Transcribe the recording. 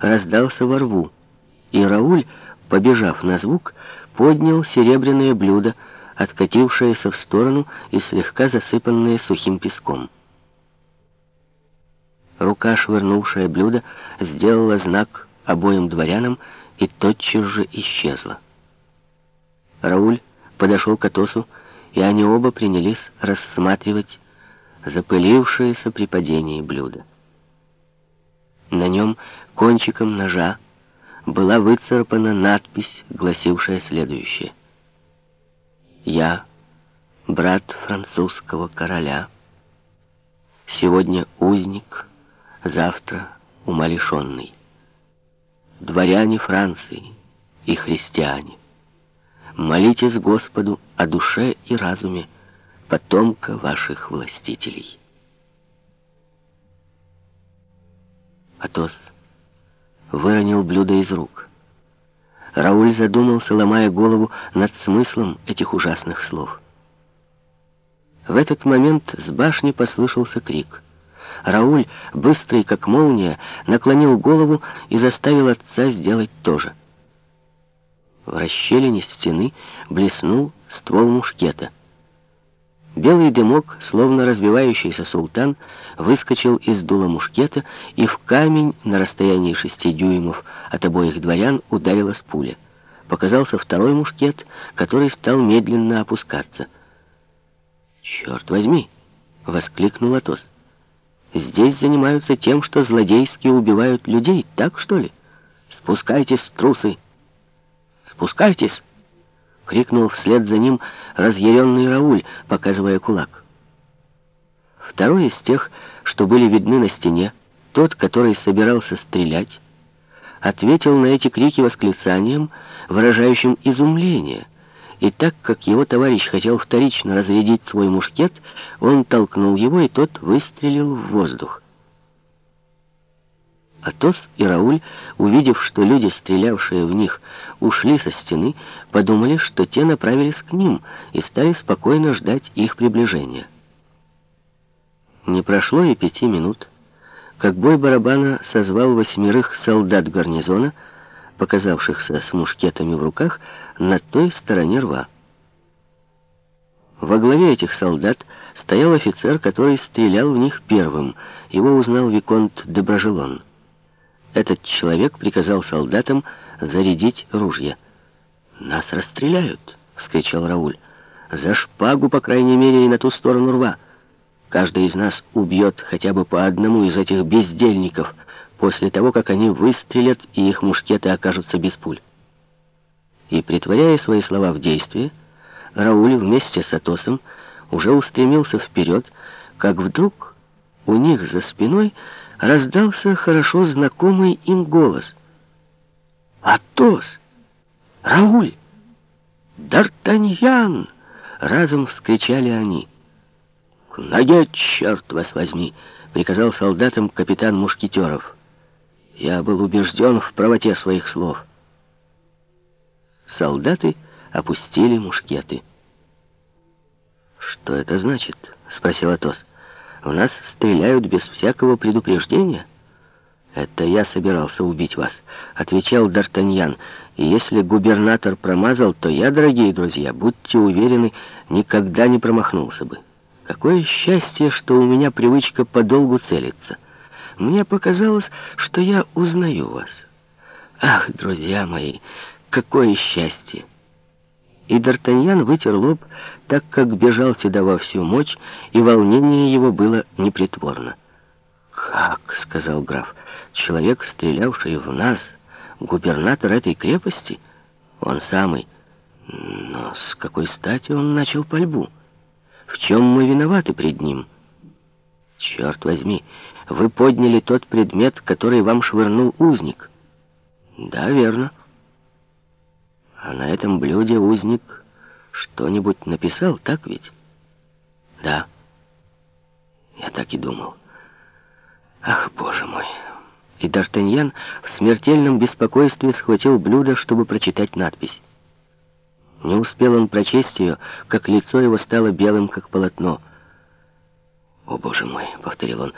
раздался во рву, и Рауль, побежав на звук, поднял серебряное блюдо, откатившееся в сторону и слегка засыпанное сухим песком. Рука, швырнувшая блюдо, сделала знак обоим дворянам и тотчас же исчезла. Рауль подошел к Атосу, и они оба принялись рассматривать запылившееся при падении блюдо. На нем кончиком ножа была выцарапана надпись, гласившая следующее. «Я, брат французского короля, сегодня узник, завтра умалишенный. Дворяне Франции и христиане, молитесь Господу о душе и разуме потомка ваших властителей». Атос выронил блюдо из рук. Рауль задумался, ломая голову над смыслом этих ужасных слов. В этот момент с башни послышался крик. Рауль, быстрый как молния, наклонил голову и заставил отца сделать то же. В расщелине стены блеснул ствол мушкета. Белый дымок, словно развивающийся султан, выскочил из дула мушкета, и в камень на расстоянии шести дюймов от обоих дворян ударилась пуля. Показался второй мушкет, который стал медленно опускаться. «Черт возьми!» — воскликнул Атос. «Здесь занимаются тем, что злодейски убивают людей, так что ли? Спускайтесь, трусы! Спускайтесь!» — крикнул вслед за ним разъяренный Рауль, показывая кулак. Второй из тех, что были видны на стене, тот, который собирался стрелять, ответил на эти крики восклицанием, выражающим изумление, и так как его товарищ хотел вторично разрядить свой мушкет, он толкнул его, и тот выстрелил в воздух. Атос и Рауль, увидев, что люди, стрелявшие в них, ушли со стены, подумали, что те направились к ним и стали спокойно ждать их приближения. Не прошло и пяти минут, как бой барабана созвал восьмерых солдат гарнизона, показавшихся с мушкетами в руках на той стороне рва. Во главе этих солдат стоял офицер, который стрелял в них первым. Его узнал Виконт де Бражелон. Этот человек приказал солдатам зарядить ружья. «Нас расстреляют!» — вскричал Рауль. «За шпагу, по крайней мере, и на ту сторону рва. Каждый из нас убьет хотя бы по одному из этих бездельников после того, как они выстрелят, и их мушкеты окажутся без пуль». И, притворяя свои слова в действие, Рауль вместе с Атосом уже устремился вперед, как вдруг у них за спиной раздался хорошо знакомый им голос. «Атос! Рауль! Д'Артаньян!» — разом вскричали они. «К ноге, черт вас возьми!» — приказал солдатам капитан Мушкетеров. Я был убежден в правоте своих слов. Солдаты опустили мушкеты. «Что это значит?» — спросил Атос. В нас стреляют без всякого предупреждения. Это я собирался убить вас, отвечал Д'Артаньян. И если губернатор промазал, то я, дорогие друзья, будьте уверены, никогда не промахнулся бы. Какое счастье, что у меня привычка подолгу целиться. Мне показалось, что я узнаю вас. Ах, друзья мои, какое счастье! И Д'Артаньян вытер лоб, так как бежал сюда во всю мощь, и волнение его было непритворно. «Как?» — сказал граф. «Человек, стрелявший в нас, губернатор этой крепости? Он самый. Но с какой стати он начал пальбу? В чем мы виноваты пред ним?» «Черт возьми, вы подняли тот предмет, который вам швырнул узник». «Да, верно». А на этом блюде узник что-нибудь написал, так ведь? Да. Я так и думал. Ах, боже мой. И Д'Артаньян в смертельном беспокойстве схватил блюдо, чтобы прочитать надпись. Не успел он прочесть ее, как лицо его стало белым, как полотно. «О, боже мой!» — повторил он.